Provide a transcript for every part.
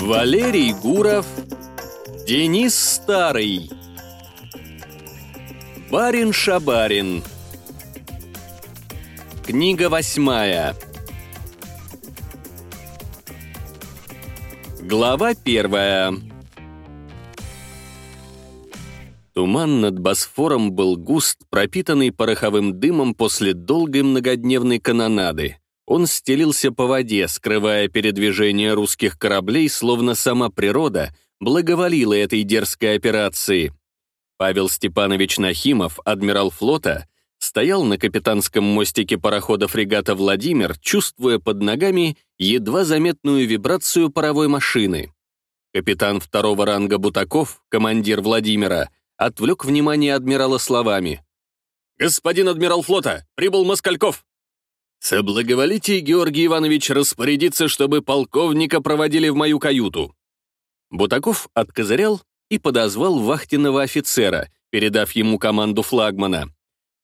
Валерий Гуров, Денис Старый, Барин Шабарин. Книга восьмая. Глава первая. Туман над Босфором был густ, пропитанный пороховым дымом после долгой многодневной канонады. Он стелился по воде, скрывая передвижение русских кораблей, словно сама природа благоволила этой дерзкой операции. Павел Степанович Нахимов, адмирал флота, стоял на капитанском мостике парохода фрегата «Владимир», чувствуя под ногами едва заметную вибрацию паровой машины. Капитан второго ранга Бутаков, командир Владимира, отвлек внимание адмирала словами. «Господин адмирал флота, прибыл Москальков!» «Соблаговолите, Георгий Иванович, распорядиться, чтобы полковника проводили в мою каюту». Бутаков откозырял и подозвал вахтенного офицера, передав ему команду флагмана.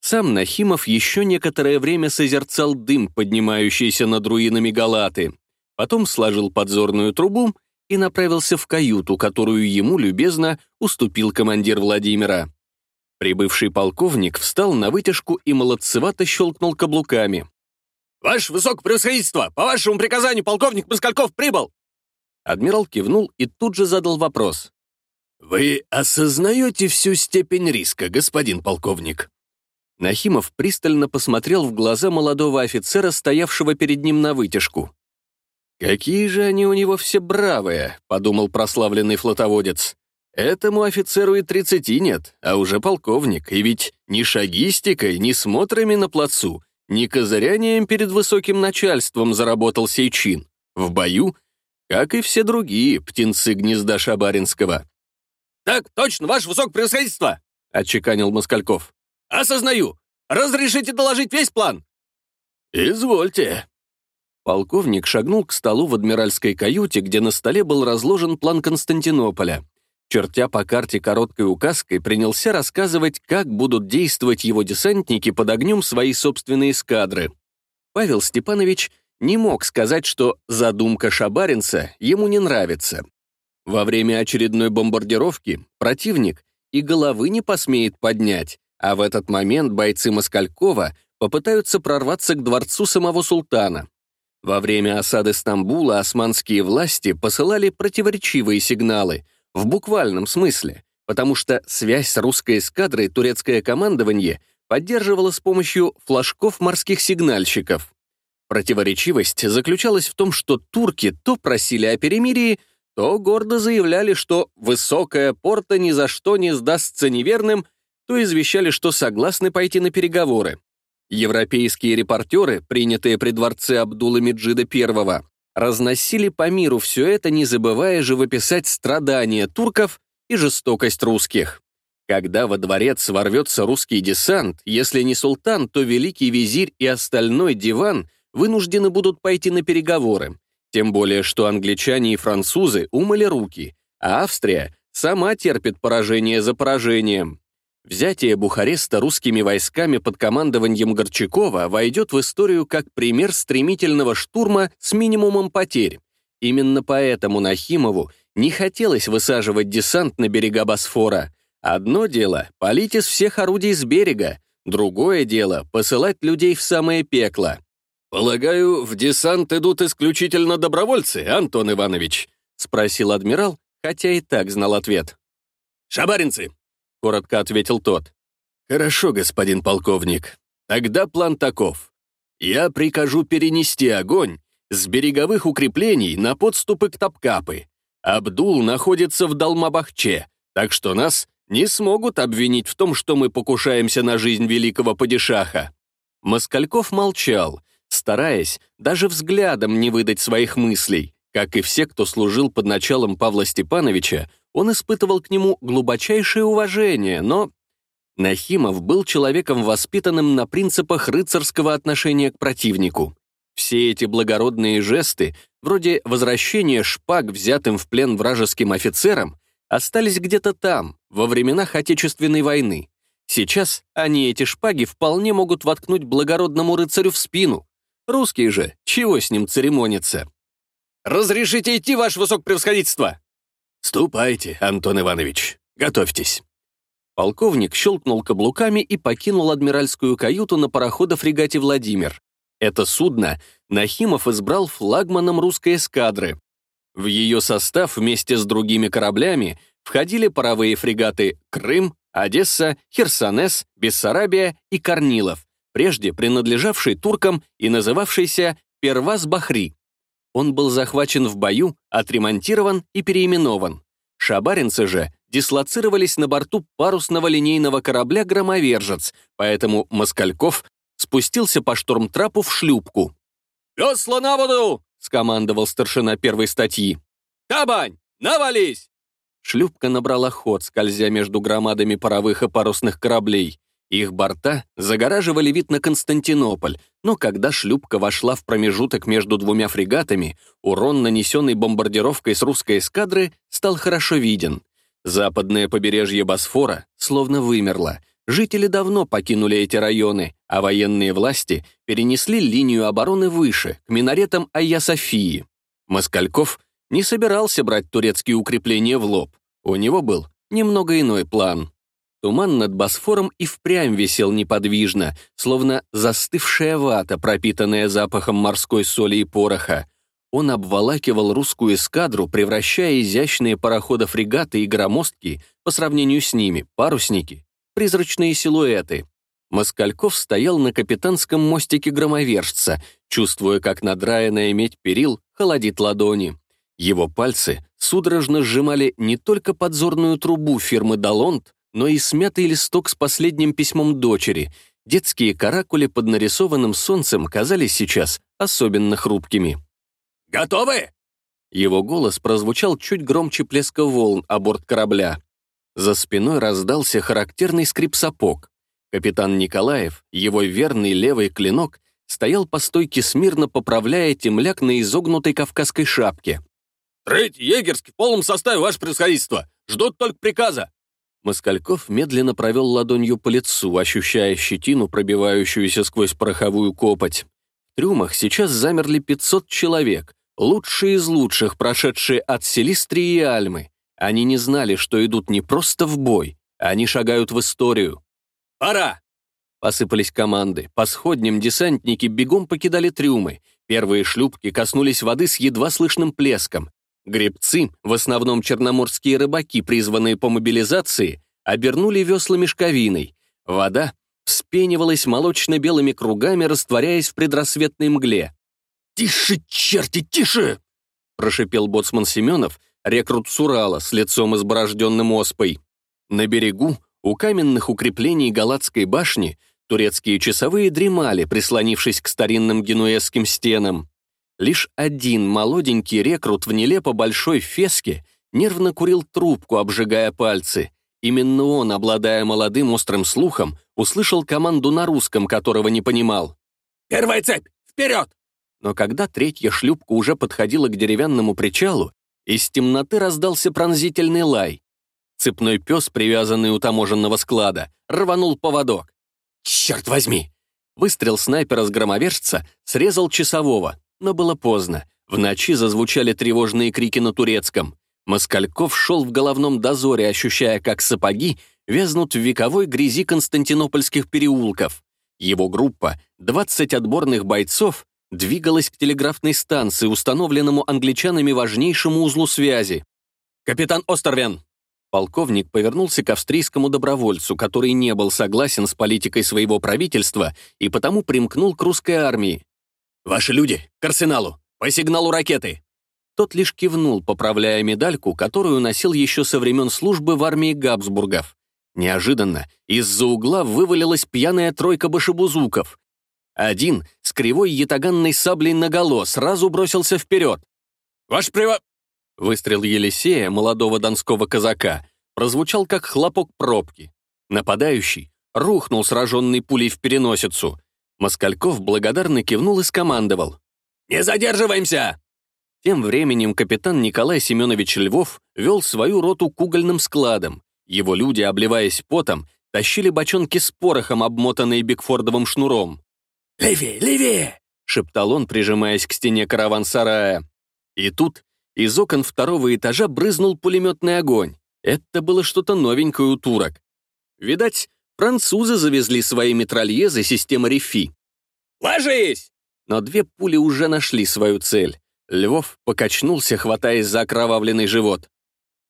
Сам Нахимов еще некоторое время созерцал дым, поднимающийся над руинами Галаты, потом сложил подзорную трубу и направился в каюту, которую ему любезно уступил командир Владимира. Прибывший полковник встал на вытяжку и молодцевато щелкнул каблуками. «Ваше высокопревосходительство! По вашему приказанию полковник Москальков прибыл!» Адмирал кивнул и тут же задал вопрос. «Вы осознаете всю степень риска, господин полковник?» Нахимов пристально посмотрел в глаза молодого офицера, стоявшего перед ним на вытяжку. «Какие же они у него все бравые», — подумал прославленный флотоводец. «Этому офицеру и тридцати нет, а уже полковник, и ведь ни шагистикой, ни смотрами на плацу, ни козырянием перед высоким начальством заработал сей чин. В бою, как и все другие птенцы гнезда Шабаринского». «Так точно, ваше высокопревосходительство!» — отчеканил Москальков. «Осознаю! Разрешите доложить весь план?» «Извольте», Полковник шагнул к столу в адмиральской каюте, где на столе был разложен план Константинополя. Чертя по карте короткой указкой, принялся рассказывать, как будут действовать его десантники под огнем своей собственной эскадры. Павел Степанович не мог сказать, что задумка шабаринца ему не нравится. Во время очередной бомбардировки противник и головы не посмеет поднять, а в этот момент бойцы Москалькова попытаются прорваться к дворцу самого султана. Во время осады Стамбула османские власти посылали противоречивые сигналы, в буквальном смысле, потому что связь с русской эскадрой турецкое командование поддерживало с помощью флажков морских сигнальщиков. Противоречивость заключалась в том, что турки то просили о перемирии, то гордо заявляли, что высокая порта ни за что не сдастся неверным, то извещали, что согласны пойти на переговоры. Европейские репортеры, принятые при дворце Абдула Меджида I, разносили по миру все это, не забывая живописать страдания турков и жестокость русских. Когда во дворец ворвется русский десант, если не султан, то великий визирь и остальной диван вынуждены будут пойти на переговоры. Тем более, что англичане и французы умыли руки, а Австрия сама терпит поражение за поражением. Взятие Бухареста русскими войсками под командованием Горчакова войдет в историю как пример стремительного штурма с минимумом потерь. Именно поэтому Нахимову не хотелось высаживать десант на берега Босфора. Одно дело — палить из всех орудий с берега, другое дело — посылать людей в самое пекло. «Полагаю, в десант идут исключительно добровольцы, Антон Иванович?» — спросил адмирал, хотя и так знал ответ. «Шабаринцы, — коротко ответил тот. «Хорошо, господин полковник. Тогда план таков. Я прикажу перенести огонь с береговых укреплений на подступы к Топкапы. Абдул находится в Далмабахче, так что нас не смогут обвинить в том, что мы покушаемся на жизнь великого падишаха». Москальков молчал, стараясь даже взглядом не выдать своих мыслей. Как и все, кто служил под началом Павла Степановича, он испытывал к нему глубочайшее уважение, но... Нахимов был человеком, воспитанным на принципах рыцарского отношения к противнику. Все эти благородные жесты, вроде возвращения шпаг взятым в плен вражеским офицерам, остались где-то там, во временах Отечественной войны. Сейчас они эти шпаги вполне могут воткнуть благородному рыцарю в спину. Русские же, чего с ним церемониться? Разрешите идти, ваше высокопревосходительство?» «Ступайте, Антон Иванович, готовьтесь». Полковник щелкнул каблуками и покинул адмиральскую каюту на парохода-фрегате «Владимир». Это судно Нахимов избрал флагманом русской эскадры. В ее состав вместе с другими кораблями входили паровые фрегаты «Крым», «Одесса», «Херсонес», «Бессарабия» и «Корнилов», прежде принадлежавший туркам и называвшийся «Первас-Бахри». Он был захвачен в бою, отремонтирован и переименован. Шабаринцы же дислоцировались на борту парусного линейного корабля «Громовержец», поэтому Москальков спустился по штормтрапу в шлюпку. «Весла на воду!» — скомандовал старшина первой статьи. «Табань, навались!» Шлюпка набрала ход, скользя между громадами паровых и парусных кораблей. Их борта загораживали вид на Константинополь, но когда шлюпка вошла в промежуток между двумя фрегатами, урон, нанесенный бомбардировкой с русской эскадры, стал хорошо виден. Западное побережье Босфора словно вымерло. Жители давно покинули эти районы, а военные власти перенесли линию обороны выше, к минаретам Айя-Софии. Москальков не собирался брать турецкие укрепления в лоб. У него был немного иной план. Туман над Босфором и впрямь висел неподвижно, словно застывшая вата, пропитанная запахом морской соли и пороха. Он обволакивал русскую эскадру, превращая изящные пароходы-фрегаты и громоздки, по сравнению с ними, парусники, призрачные силуэты. Москальков стоял на капитанском мостике громовержца, чувствуя, как надраенная медь перил холодит ладони. Его пальцы судорожно сжимали не только подзорную трубу фирмы «Далонт», но и смятый листок с последним письмом дочери. Детские каракули под нарисованным солнцем казались сейчас особенно хрупкими. «Готовы?» Его голос прозвучал чуть громче плеска волн о борт корабля. За спиной раздался характерный скрип сапог. Капитан Николаев, его верный левый клинок, стоял по стойке смирно, поправляя темляк на изогнутой кавказской шапке. «Третий егерский в полном составе, ваше превосходительство! Ждут только приказа!» Москальков медленно провел ладонью по лицу, ощущая щетину, пробивающуюся сквозь пороховую копоть. В трюмах сейчас замерли 500 человек, лучшие из лучших, прошедшие от Селистрии и Альмы. Они не знали, что идут не просто в бой, они шагают в историю. «Пора!» Посыпались команды. По сходням десантники бегом покидали трюмы. Первые шлюпки коснулись воды с едва слышным плеском. Гребцы, в основном черноморские рыбаки, призванные по мобилизации, обернули весла мешковиной. Вода вспенивалась молочно-белыми кругами, растворяясь в предрассветной мгле. «Тише, черти, тише!» — прошипел боцман Семенов, рекрут Сурала с лицом изборожденным оспой. На берегу, у каменных укреплений Галатской башни, турецкие часовые дремали, прислонившись к старинным генуэзским стенам. Лишь один молоденький рекрут в нелепо большой феске нервно курил трубку, обжигая пальцы. Именно он, обладая молодым острым слухом, услышал команду на русском, которого не понимал. «Первая цепь! Вперед!» Но когда третья шлюпка уже подходила к деревянному причалу, из темноты раздался пронзительный лай. Цепной пес, привязанный у таможенного склада, рванул поводок. «Черт возьми!» Выстрел снайпера с громовержца срезал часового, но было поздно. В ночи зазвучали тревожные крики на турецком. Москальков шел в головном дозоре, ощущая, как сапоги вязнут в вековой грязи константинопольских переулков. Его группа, 20 отборных бойцов, двигалась к телеграфной станции, установленному англичанами важнейшему узлу связи. «Капитан Остервен!» Полковник повернулся к австрийскому добровольцу, который не был согласен с политикой своего правительства и потому примкнул к русской армии. «Ваши люди, к арсеналу! По сигналу ракеты!» Тот лишь кивнул, поправляя медальку, которую носил еще со времен службы в армии Габсбургов. Неожиданно из-за угла вывалилась пьяная тройка башебузуков, один с кривой ятаганной саблей наголо сразу бросился вперед. «Ваш приво...» Выстрел Елисея, молодого донского казака, прозвучал как хлопок пробки. Нападающий рухнул сраженный пулей в переносицу. Москальков благодарно кивнул и скомандовал. «Не задерживаемся!» Тем временем капитан Николай Семенович Львов вел свою роту к угольным складам. Его люди, обливаясь потом, тащили бочонки с порохом, обмотанные бигфордовым шнуром. «Левее, левее!» — шептал он, прижимаясь к стене караван-сарая. И тут из окон второго этажа брызнул пулеметный огонь. Это было что-то новенькое у турок. Видать, французы завезли свои метрольезы системы Рефи. «Ложись!» Но две пули уже нашли свою цель. Львов покачнулся, хватаясь за окровавленный живот.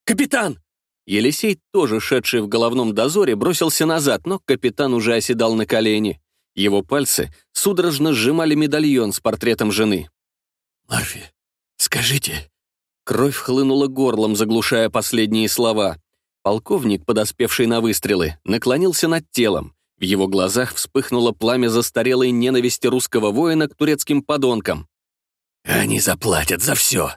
«Капитан!» Елисей, тоже шедший в головном дозоре, бросился назад, но капитан уже оседал на колени. Его пальцы судорожно сжимали медальон с портретом жены. «Марфи, скажите...» Кровь хлынула горлом, заглушая последние слова. Полковник, подоспевший на выстрелы, наклонился над телом. В его глазах вспыхнуло пламя застарелой ненависти русского воина к турецким подонкам. «Они заплатят за все!»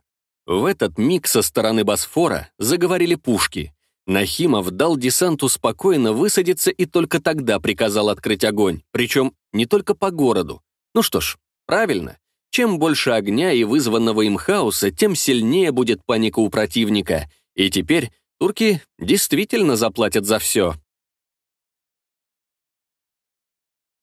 В этот миг со стороны Босфора заговорили пушки. Нахимов дал десанту спокойно высадиться и только тогда приказал открыть огонь, причем не только по городу. Ну что ж, правильно. Чем больше огня и вызванного им хаоса, тем сильнее будет паника у противника. И теперь турки действительно заплатят за все.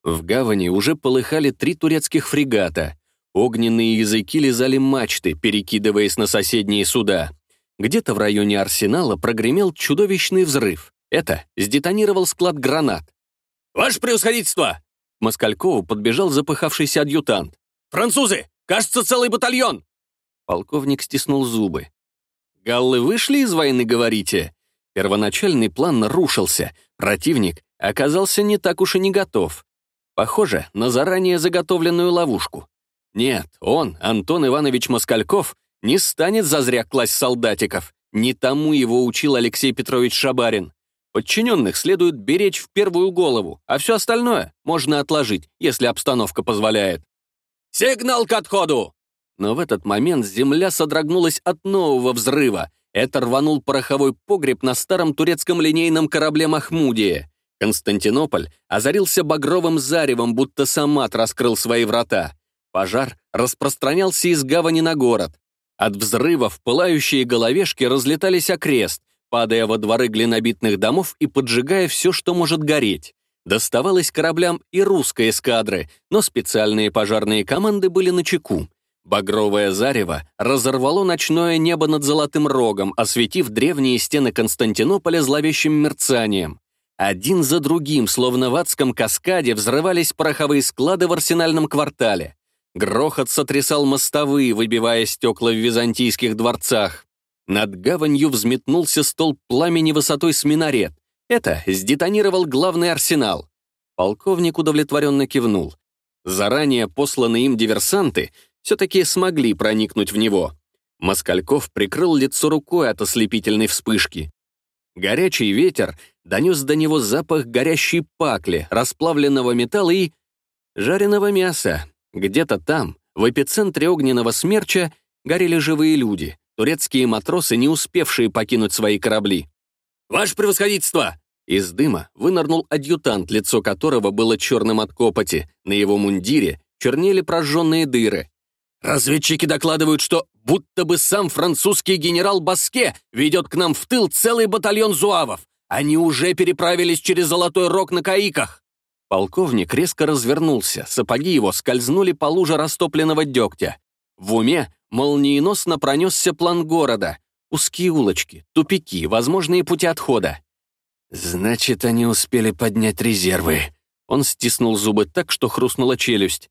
В гавани уже полыхали три турецких фрегата. Огненные языки лизали мачты, перекидываясь на соседние суда. Где-то в районе арсенала прогремел чудовищный взрыв. Это сдетонировал склад гранат. «Ваше превосходительство!» К Москалькову подбежал запыхавшийся адъютант. «Французы! Кажется, целый батальон!» Полковник стиснул зубы. «Галлы вышли из войны, говорите?» Первоначальный план рушился. Противник оказался не так уж и не готов. Похоже на заранее заготовленную ловушку. Нет, он, Антон Иванович Москальков, не станет зазря класть солдатиков. Не тому его учил Алексей Петрович Шабарин. Подчиненных следует беречь в первую голову, а все остальное можно отложить, если обстановка позволяет. «Сигнал к отходу!» Но в этот момент земля содрогнулась от нового взрыва. Это рванул пороховой погреб на старом турецком линейном корабле «Махмудия». Константинополь озарился багровым заревом, будто Самат раскрыл свои врата. Пожар распространялся из гавани на город. От взрывов пылающие головешки разлетались окрест, падая во дворы глинобитных домов и поджигая все, что может гореть. Доставалось кораблям и русской эскадры, но специальные пожарные команды были на чеку. Багровое зарево разорвало ночное небо над Золотым Рогом, осветив древние стены Константинополя зловещим мерцанием. Один за другим, словно в адском каскаде, взрывались пороховые склады в арсенальном квартале. Грохот сотрясал мостовые, выбивая стекла в византийских дворцах. Над гаванью взметнулся столб пламени высотой с минарет. Это сдетонировал главный арсенал. Полковник удовлетворенно кивнул. Заранее посланные им диверсанты все-таки смогли проникнуть в него. Москальков прикрыл лицо рукой от ослепительной вспышки. Горячий ветер донес до него запах горящей пакли, расплавленного металла и жареного мяса. Где-то там, в эпицентре огненного смерча, горели живые люди, турецкие матросы, не успевшие покинуть свои корабли. «Ваше превосходительство!» Из дыма вынырнул адъютант, лицо которого было черным от копоти. На его мундире чернели прожженные дыры. «Разведчики докладывают, что будто бы сам французский генерал Баске ведет к нам в тыл целый батальон зуавов. Они уже переправились через Золотой Рог на Каиках». Полковник резко развернулся, сапоги его скользнули по луже растопленного дегтя. В уме молниеносно пронесся план города. Узкие улочки, тупики, возможные пути отхода. «Значит, они успели поднять резервы». Он стиснул зубы так, что хрустнула челюсть.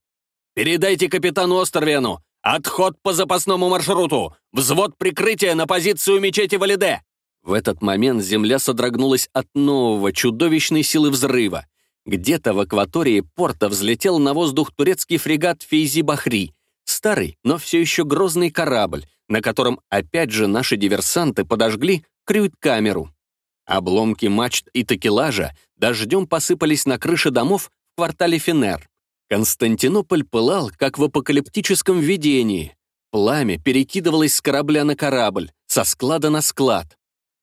«Передайте капитану Остервену! Отход по запасному маршруту! Взвод прикрытия на позицию мечети Валиде!» В этот момент земля содрогнулась от нового чудовищной силы взрыва. Где-то в акватории порта взлетел на воздух турецкий фрегат Фейзи Бахри, старый, но все еще грозный корабль, на котором опять же наши диверсанты подожгли крюит-камеру. Обломки мачт и такелажа дождем посыпались на крыши домов в квартале Фенер. Константинополь пылал, как в апокалиптическом видении. Пламя перекидывалось с корабля на корабль, со склада на склад.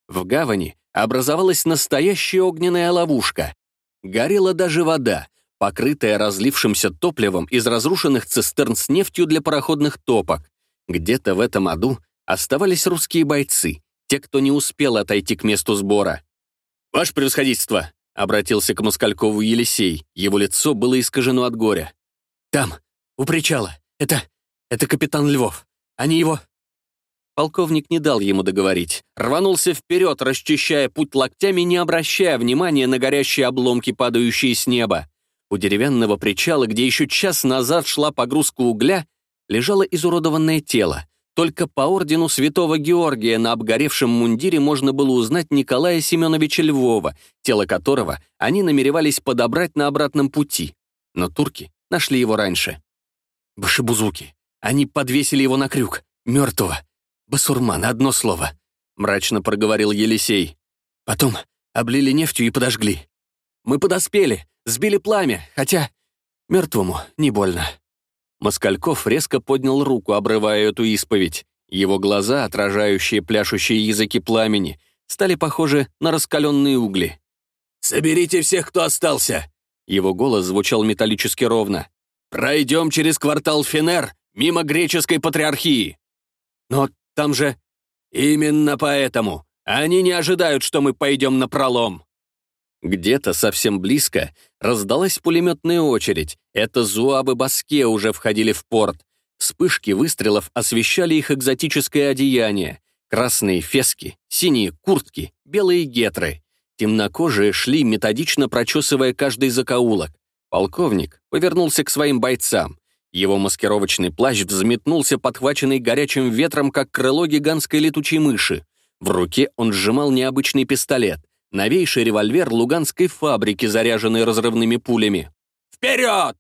В гавани образовалась настоящая огненная ловушка, Горела даже вода, покрытая разлившимся топливом из разрушенных цистерн с нефтью для пароходных топок. Где-то в этом аду оставались русские бойцы, те, кто не успел отойти к месту сбора. «Ваше превосходительство!» — обратился к Москалькову Елисей. Его лицо было искажено от горя. «Там, у причала. Это... это капитан Львов. Они его... Полковник не дал ему договорить. Рванулся вперед, расчищая путь локтями, не обращая внимания на горящие обломки, падающие с неба. У деревянного причала, где еще час назад шла погрузка угля, лежало изуродованное тело. Только по ордену святого Георгия на обгоревшем мундире можно было узнать Николая Семеновича Львова, тело которого они намеревались подобрать на обратном пути. Но турки нашли его раньше. Башибузуки. Они подвесили его на крюк, мертвого. «Басурман, одно слово», — мрачно проговорил Елисей. «Потом облили нефтью и подожгли. Мы подоспели, сбили пламя, хотя мертвому не больно». Москальков резко поднял руку, обрывая эту исповедь. Его глаза, отражающие пляшущие языки пламени, стали похожи на раскаленные угли. «Соберите всех, кто остался!» Его голос звучал металлически ровно. «Пройдем через квартал Фенер, мимо греческой патриархии!» «Но там же...» «Именно поэтому. Они не ожидают, что мы пойдем на пролом». Где-то совсем близко раздалась пулеметная очередь. Это зуабы Баске уже входили в порт. Вспышки выстрелов освещали их экзотическое одеяние. Красные фески, синие куртки, белые гетры. Темнокожие шли, методично прочесывая каждый закоулок. Полковник повернулся к своим бойцам. Его маскировочный плащ взметнулся, подхваченный горячим ветром, как крыло гигантской летучей мыши. В руке он сжимал необычный пистолет, новейший револьвер луганской фабрики, заряженный разрывными пулями. «Вперед!»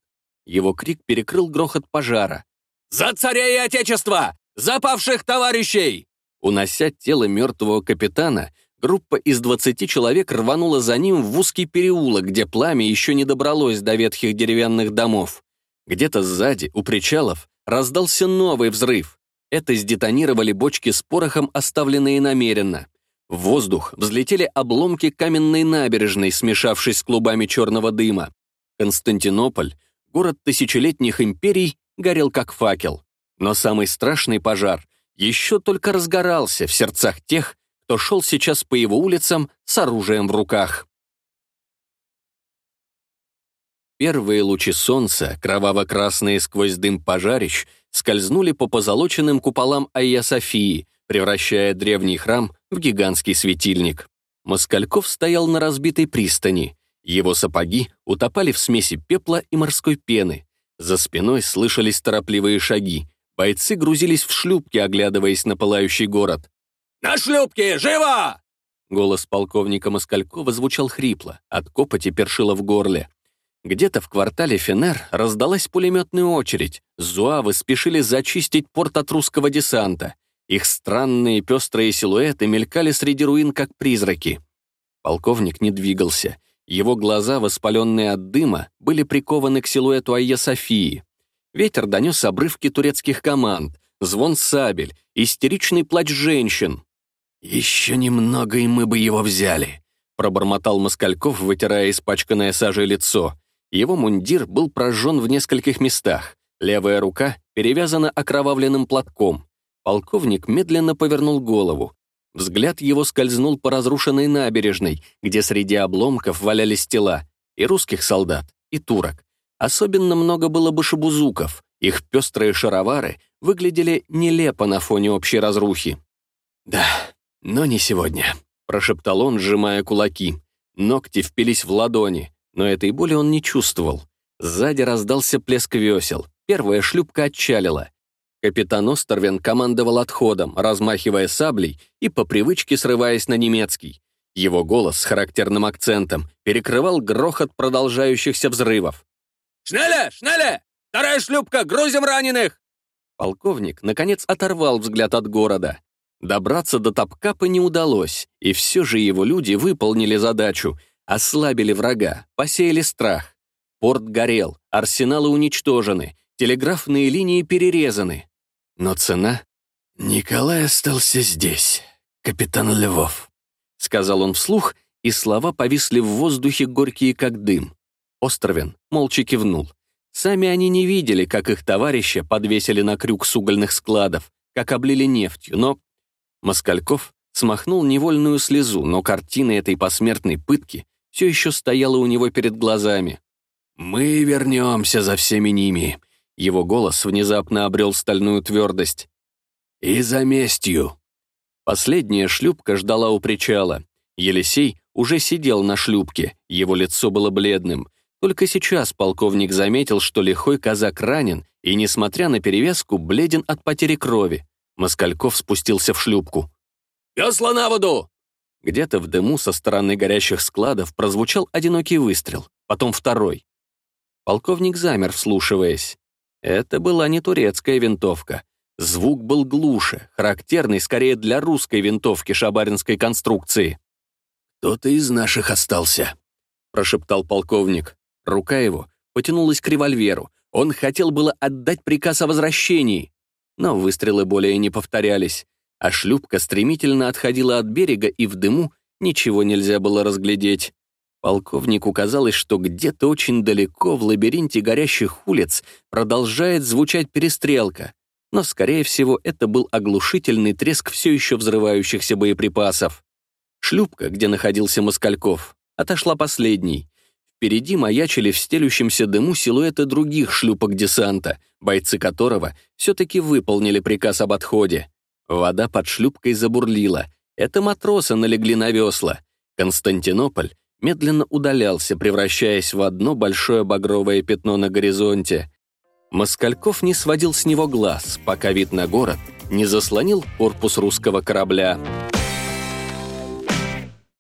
Его крик перекрыл грохот пожара. «За царя и отечество! За павших товарищей!» Унося тело мертвого капитана, группа из 20 человек рванула за ним в узкий переулок, где пламя еще не добралось до ветхих деревянных домов. Где-то сзади, у причалов, раздался новый взрыв. Это сдетонировали бочки с порохом, оставленные намеренно. В воздух взлетели обломки каменной набережной, смешавшись с клубами черного дыма. Константинополь, город тысячелетних империй, горел как факел. Но самый страшный пожар еще только разгорался в сердцах тех, кто шел сейчас по его улицам с оружием в руках. Первые лучи солнца, кроваво-красные сквозь дым пожарищ, скользнули по позолоченным куполам Айя Софии, превращая древний храм в гигантский светильник. Москальков стоял на разбитой пристани. Его сапоги утопали в смеси пепла и морской пены. За спиной слышались торопливые шаги. Бойцы грузились в шлюпки, оглядываясь на пылающий город. «На шлюпке! Живо!» Голос полковника Москалькова звучал хрипло, от копоти першило в горле. Где-то в квартале Фенер раздалась пулеметная очередь. Зуавы спешили зачистить порт от русского десанта. Их странные пестрые силуэты мелькали среди руин, как призраки. Полковник не двигался. Его глаза, воспаленные от дыма, были прикованы к силуэту Айя Софии. Ветер донес обрывки турецких команд, звон сабель, истеричный плач женщин. «Еще немного, и мы бы его взяли», — пробормотал Москальков, вытирая испачканное сажей лицо. Его мундир был прожжен в нескольких местах. Левая рука перевязана окровавленным платком. Полковник медленно повернул голову. Взгляд его скользнул по разрушенной набережной, где среди обломков валялись тела и русских солдат, и турок. Особенно много было башебузуков. Их пестрые шаровары выглядели нелепо на фоне общей разрухи. «Да, но не сегодня», — прошептал он, сжимая кулаки. Ногти впились в ладони но этой боли он не чувствовал. Сзади раздался плеск весел. Первая шлюпка отчалила. Капитан Остервен командовал отходом, размахивая саблей и по привычке срываясь на немецкий. Его голос с характерным акцентом перекрывал грохот продолжающихся взрывов. «Шнеле! Шнеле! Вторая шлюпка! Грузим раненых!» Полковник, наконец, оторвал взгляд от города. Добраться до Топкапа не удалось, и все же его люди выполнили задачу Ослабили врага, посеяли страх. Порт горел, арсеналы уничтожены, телеграфные линии перерезаны. Но цена... «Николай остался здесь, капитан Львов», — сказал он вслух, и слова повисли в воздухе горькие, как дым. Островен молча кивнул. Сами они не видели, как их товарища подвесили на крюк с угольных складов, как облили нефтью, но... Москальков смахнул невольную слезу, но картины этой посмертной пытки все еще стояла у него перед глазами. «Мы вернемся за всеми ними». Его голос внезапно обрел стальную твердость. и за местью». Последняя шлюпка ждала у причала. Елисей уже сидел на шлюпке, его лицо было бледным. Только сейчас полковник заметил, что лихой казак ранен и, несмотря на перевязку, бледен от потери крови. Москальков спустился в шлюпку. «Весла на воду!» Где-то в дыму со стороны горящих складов прозвучал одинокий выстрел, потом второй. Полковник замер, вслушиваясь. Это была не турецкая винтовка. Звук был глуше, характерный скорее для русской винтовки шабаринской конструкции. «Кто-то из наших остался», — прошептал полковник. Рука его потянулась к револьверу. Он хотел было отдать приказ о возвращении. Но выстрелы более не повторялись, а шлюпка стремительно отходила от берега, и в дыму ничего нельзя было разглядеть. Полковнику казалось, что где-то очень далеко в лабиринте горящих улиц продолжает звучать перестрелка, но, скорее всего, это был оглушительный треск все еще взрывающихся боеприпасов. Шлюпка, где находился Москальков, отошла последней. Впереди маячили в стелющемся дыму силуэты других шлюпок десанта, бойцы которого все-таки выполнили приказ об отходе. Вода под шлюпкой забурлила. Это матросы налегли на весла. Константинополь медленно удалялся, превращаясь в одно большое багровое пятно на горизонте. Москальков не сводил с него глаз, пока вид на город не заслонил корпус русского корабля.